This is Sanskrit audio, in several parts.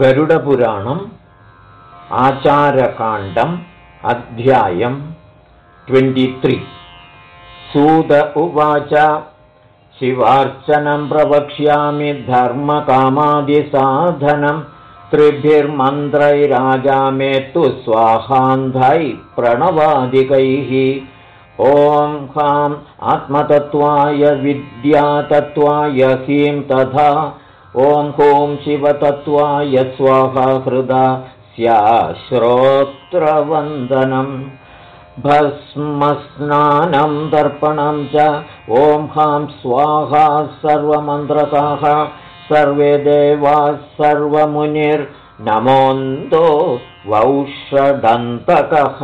गरुडपुराणम् आचारकाण्डम् अध्यायम् ट्वेण्टित्रि सूत उवाच शिवार्चनं प्रवक्ष्यामि धर्मकामादिसाधनं त्रिभिर्मन्त्रैराजा मे तु स्वाहान्धैः प्रणवादिकैः। ॐ हाम् आत्मतत्त्वाय विद्यातत्त्वाय हीं तथा ॐ हूं शिवतत्त्वाय स्वाहा हृदा स्याश्रोत्रवन्दनम् भस्मस्नानं दर्पणं च ॐ हां स्वाहा सर्वमन्त्रकाः सर्वे देवाः सर्वमुनिर्नमोऽन्दो वौषदन्तकः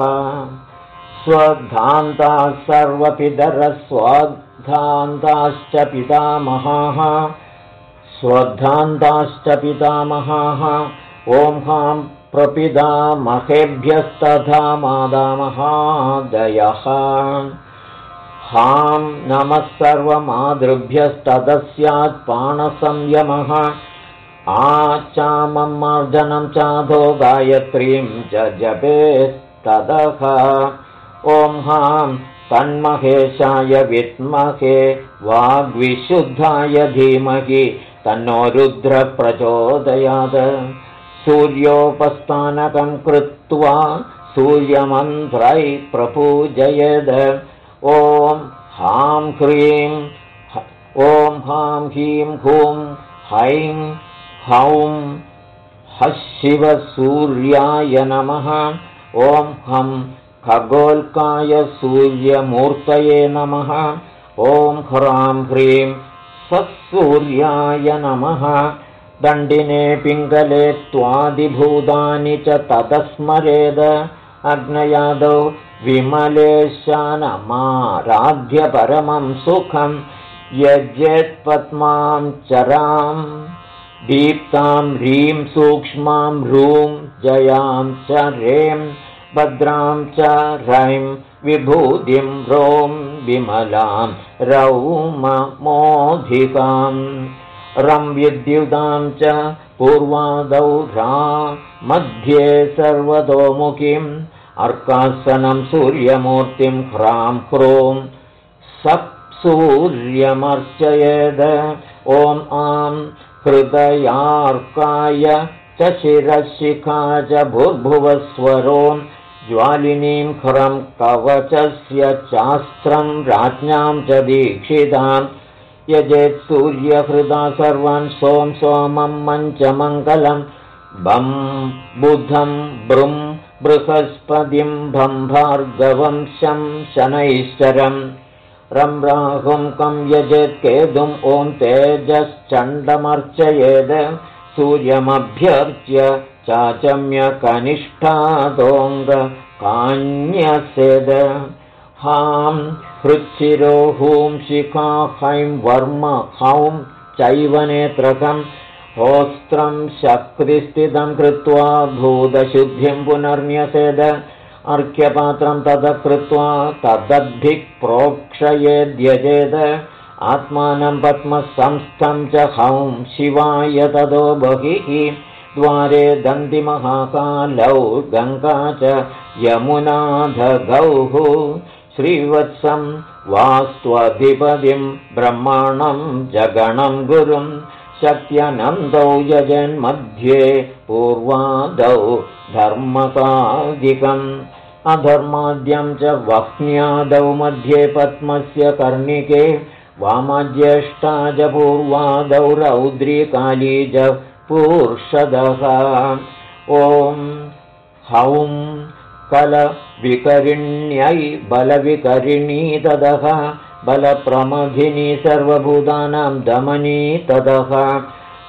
स्वधान्ताः सर्वपितरस्वाद्धान्ताश्च पितामहाः स्वधान्ताश्च पितामहाः। ॐ हां प्रपितामहेभ्यस्तथा मादामहादयः हां नमः सर्वमातृभ्यस्ततः स्यात् पाणसंयमः। आचामं मार्जनं चाधो गायत्रीं च जपेस्ततः ॐ हां तन्महेशाय विद्महे वाग्विशुद्धाय धीमहि तन्नो रुद्रप्रचोदयात् सूर्योपस्थानकं कृत्वा सूर्यमन्त्रै प्रपूजयद ॐ हां ह्रीं ॐ हां ह्रीं हुं हैं हौं शिवसूर्याय नमः ॐ हं खगोल्काय सूर्यमूर्तये नमः ॐ ह्रां ह्रीं सत्सूर्याय नमः। दण्डिने पिङ्गले त्वादिभूतानि च ततस्मरेद अग्नयादौ विमलेशानमाराध्यपरमं सुखं। यज्ञत्पद्मां चरां दीप्तां ह्रीं सूक्ष्मां ह्रूं जयां च रें भद्रां च रैं विभूतिं रों विमलां रौममोधिकाम् रं विद्युदां च पूर्वादौ रा मध्ये सर्वतोमुखीम् अर्कासनं सूर्यमूर्तिं ह्रां ह्रूं सप्सूर्यमर्चयेद। ॐ आं हृदयार्काय च शिरशिखा च भूर्भुवस्वरो ज्वालिनीं ह्रं कवचस्य चास्त्रं राज्ञां च दीक्षिताम् यजेत् सूर्यहृदा सर्वान् सों सोमं मञ्चमङ्गलं बं बुधं ब्रुं बृहस्पतिं भं भार्गवं शं शनैश्चरम् रं राहुं कं यजेत् केतुम् ॐ तेजश्चण्डमर्चयेद। सूर्यमभ्यर्च्य चाचम्यकनिष्ठादोङ्गकान्यसेद हां हृच्छिरो हूं शिखा हैं वर्म हौं चैव नेत्रकं होस्त्रं शक्तिस्थितं कृत्वा भूतशुद्धिं पुनर्न्यसेद। अर्घ्यपात्रं तद कृत्वा तदद्भिः प्रोक्षयेद्यजेद। आत्मानं पद्मसंस्थं च हौं शिवाय तदो बहिः द्वारे दन्तिमहाकालौ गङ्गा च यमुनाधगौः श्रीवत्सं वास्त्वधिपतिं ब्रह्माणं जगणं गुरुं शक्यनन्दौ यजन्मध्ये पूर्वादौ धर्मकादिकम् अधर्माद्यं च वह्न्यादौ मध्ये पद्मस्य कर्णिके वामज्येष्ठा च पूर्वादौ रौद्रीकाली च पूर्षदः। ॐ हौं कलविकरिण्यै बलविकरिणी तदः। बलप्रमथिनी सर्वभूतानां दमनी तदः।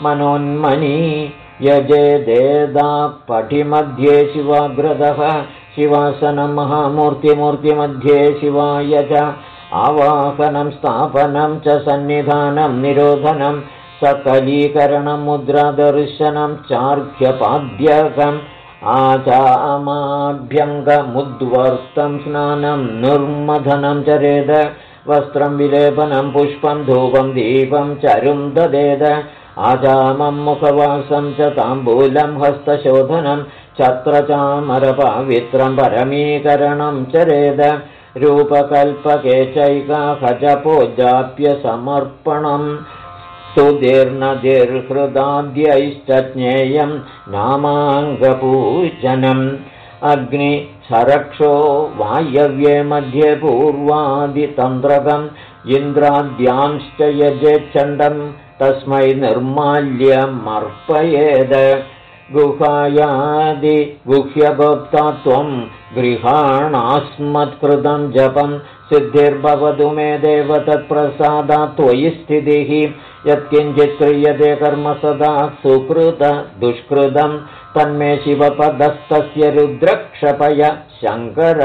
मनोन्मनी यजेदेदा पठिमध्ये शिवाग्रदः। शिवासनं महामूर्तिमूर्तिमध्ये शिवाय च। आवाहनं स्थापनं च सन्निधानं निरोधनं सकलीकरणमुद्रादर्शनं चार्घ्यपाद्यकम् आचामाभ्यङ्गमुद्वर्तं स्नानं निर्मधनं चरेद वस्त्रं विलेपनं पुष्पं धूपं दीपं चरुं ददेद आजामं मुखवासं च ताम्बूलं हस्तशोधनं छत्रचामरपवित्रं परमीकरणं चरेद रूपकल्पके चैकाहजपोजाप्यसमर्पणम् सुदीर्णदीर्हृदाद्यैश्च ज्ञेयं नामाङ्गपूजनम्। अग्निसरक्षो वायव्ये मध्ये पूर्वादितन्त्रकम् इन्द्राद्यांश्च यजेच्छण्डम् तस्मै निर्माल्यमर्पयेद गुहायादिगुह्यगोप्ता त्वं गृहाणास्मत्कृतं जपं सिद्धिर्भवतु मे देव तत्प्रसादात् त्वयि स्थितिः यत्किञ्चित् क्रियते कर्म सदा सुकृत दुष्कृतं तन्मे शिवपदस्तस्य रुद्रक्षपय शङ्कर।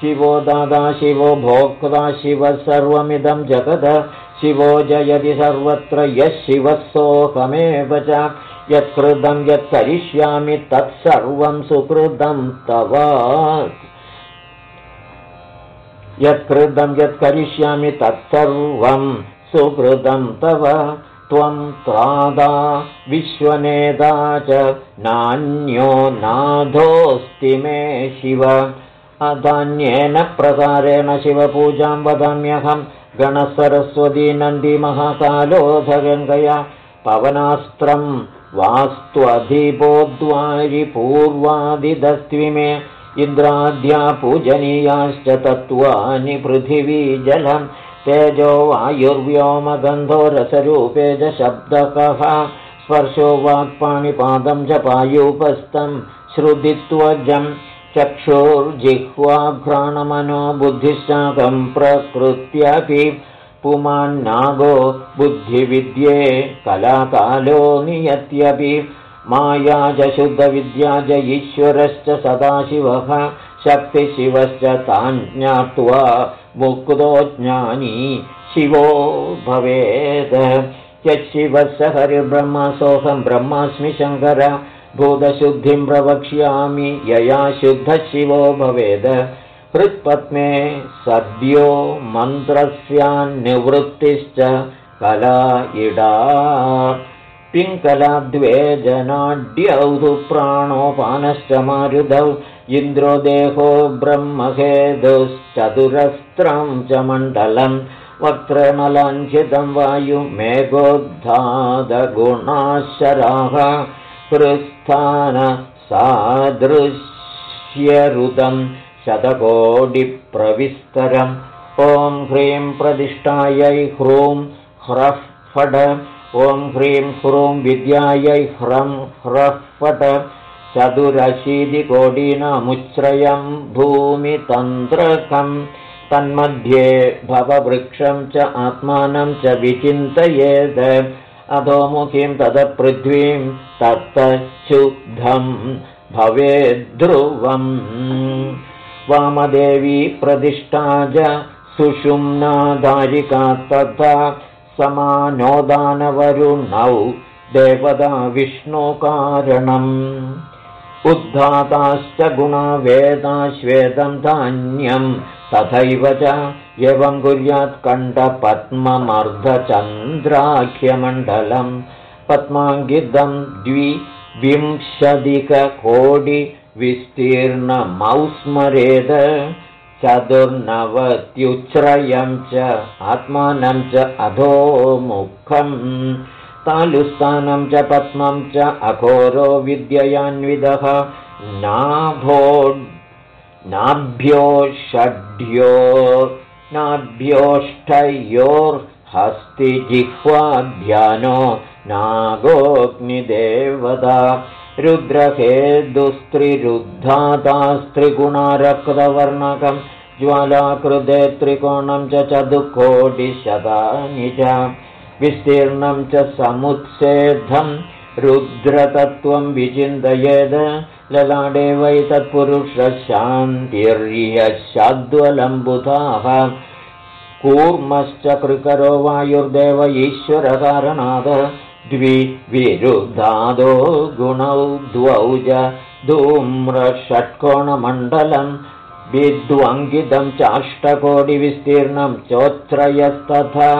शिवो दादा शिवो भोक्ता शिवः सर्वमिदं जगद। शिवो जयति सर्वत्र यः शिवः सोऽहमेव च यत्कृतं यत् करिष्यामि तत्सर्वं सुकृतं तव यत्कृतं यत् करिष्यामि तत्सर्वं सुकृतं तव त्वं त्रादा विश्वनेता च नान्यो नाथोऽस्ति मे शिव। अधान्येन प्रकारेण शिवपूजां वदाम्यहं गणसरस्वती नन्दीमहाकालोऽध गङ्गया पवनास्त्रं वास्त्वधिपोद्वारि पूर्वादिदस्त्वि मे इन्द्राद्या पूजनीयाश्च तत्त्वानि पृथिवी जलं तेजो वायुर्व्योमगन्धो रसरूपे च शब्दकः स्पर्शो वाक्पाणिपादं च पायूपस्थं श्रुतित्वजं चक्षुर्जिह्वाघ्राणमनो बुद्धिश्चाकं प्रकृत्यपि पुमान्नागो बुद्धिविद्ये कलाकालो नियत्यपि माया च शुद्धविद्या च ईश्वरश्च सदाशिवः शक्तिशिवश्च तान् ज्ञात्वा मुक्तो ज्ञानी शिवो भवेत् यशिवः स हरिब्रह्म सोऽहं ब्रह्मास्मि शङ्कर। भूतशुद्धिं प्रवक्ष्यामि यया शुद्धशिवो भवेद हृत्पद्मे सद्यो मन्त्रस्यान्निवृत्तिश्च कला इडा। पिङ्कलाद्वे जनाड्यौधु प्राणोपानश्च मारुधौ इन्द्रो देहो ब्रह्महेदुश्चतुरस्त्रं च मण्डलं वक्त्रमलाञ्छितं वायुमेघोद्धादगुणाशराः हृत्स्थानसादृश्यरुदम् शतकोटिप्रविस्तरम्। ॐ ह्रीं प्रतिष्ठायै ह्रूं ह्रः फट। ह्रीं ह्रूं विद्यायै ह्रं ह्रः फट। चतुरशीतिकोटीनामुच्छ्रयं भूमितन्त्रकं तन्मध्ये भववृक्षं च आत्मानं च विचिन्तयेत् अधोमुखीं तदपृथ्वीं तत्तच्छुद्धं भवेद्ध्रुवम् वामदेवी प्रतिष्ठा च सुषुम्नाधारिका तथा समानोदानवरुणौ देवदा विष्णुकारणम्। उद्धाताश्च गुणवेदा श्वेदं धान्यं तथैव च एवं कुर्यात् कण्ठपद्ममर्धचन्द्राख्यमण्डलं पद्माङ्गितं द्विविंशतिककोटि विस्तीर्णमौ स्मरेद चतुर्नवत्युच्छ्रयं च आत्मानं च अधोमुखम् तालुस्थानं च पद्मं च अघोरो विद्ययान्विदः नाभो नाभ्यो षड्यो नाभ्योष्ठयोर्हस्तिजिह्वाध्यानो नागोऽग्निदेवता रुद्रहेदुस्त्रिरुद्धातास्त्रिगुणारक्तवर्णकं ज्वालाकृते त्रिकोणं च चतुःकोटिशतानि च। विस्तीर्णं च समुत्सेद्धं रुद्रतत्त्वं विचिन्तयेद। वै तत्पुरुषशान्तिर्यशाद्वलम्बुधाः। कूर्मश्च कृकरो वायुर्देव ईश्वरकारणाद द्विविरुद्धादो गुणौ द्वौ च धूम्रषट्कोणमण्डलं विद्वङ्गितं चाष्टकोटिविस्तीर्णं चोत्रयस्तथा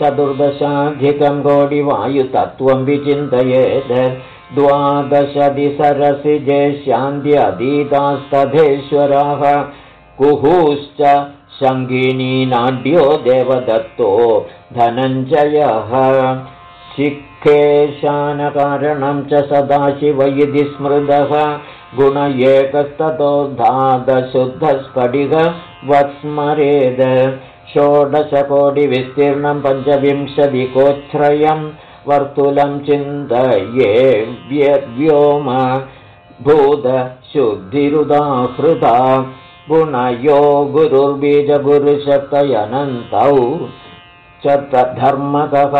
चतुर्दशाधिकं कोटिवायुतत्त्वं विचिन्तयेत् द्वादशदिसरसि जेष्यान्त्यधीतास्तथेश्वराः कुहुश्च सङ्गिनी नाड्यो देवदत्तो धनञ्जयः शिक्षेशानकारणं च सदाशिव इति स्मृतः गुण एकस्ततो वत्स्मरेद षोडशकोटिविस्तीर्णं पञ्चविंशतिकोच्छ्रयं वर्तुलं चिन्तये व्योम भूतशुद्धिरुदाहृता गुणयो गुरुर्बीजगुरुशक्तयनन्तौ च धर्मकः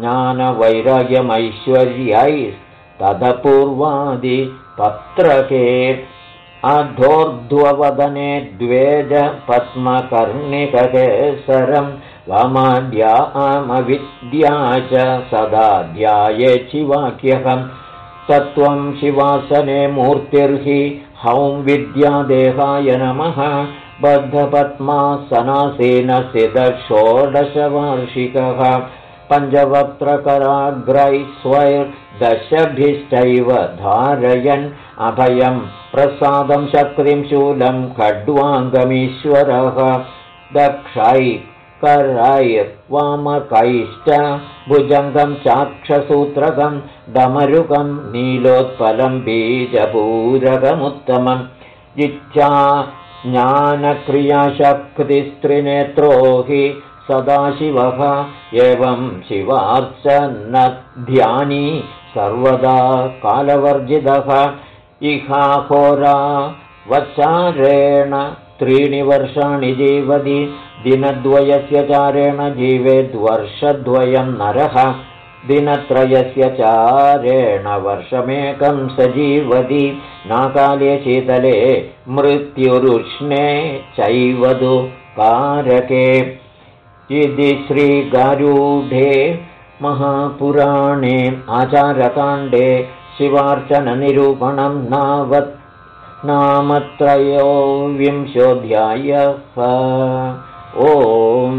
ज्ञानवैराग्यमैश्वर्यैस्तदपूर्वादिपत्रके अधोर्ध्ववदने द्वेज पद्मकर्णिककेसरं वामाद्यामविद्या च सदा ध्यायेचिवाक्यहं तत्त्वं शिवासने मूर्तिर्हि हौं विद्यादेहाय नमः। बद्धपद्मासनासेनसिदषोडशवार्षिकः पञ्चवक्त्रकराग्रैस्वैर्दशभिश्चैव धारयन् अभयं प्रसादं शक्तिं शूलं खड्वाङ्गमीश्वरः। दक्षै करैर्वामकैश्च भुजङ्गं चाक्षसूत्रकं दमरुकं नीलोत्पलं बीजपूरकमुत्तमम् इच्छा ज्ञानक्रियाशक्तिस्त्रिनेत्रो हि सदाशिवः एवं ध्यानी सर्वदा कालवर्जितः। इहाहोरा वचारेण त्रीणि वर्षाणि जीवति। दिनद्वयस्य चारेण जीवेद्वर्षद्वयं नरः। दिनत्रयस्य चारेण वर्षमेकं सजीवति नाकाले शीतले मृत्युरुष्णे चैवदु कारके इति श्रीगारूढे महापुराणे आचारकाण्डे शिवार्चननिरूपणं नावत् नामत्रयोविंशोऽध्यायः ओम्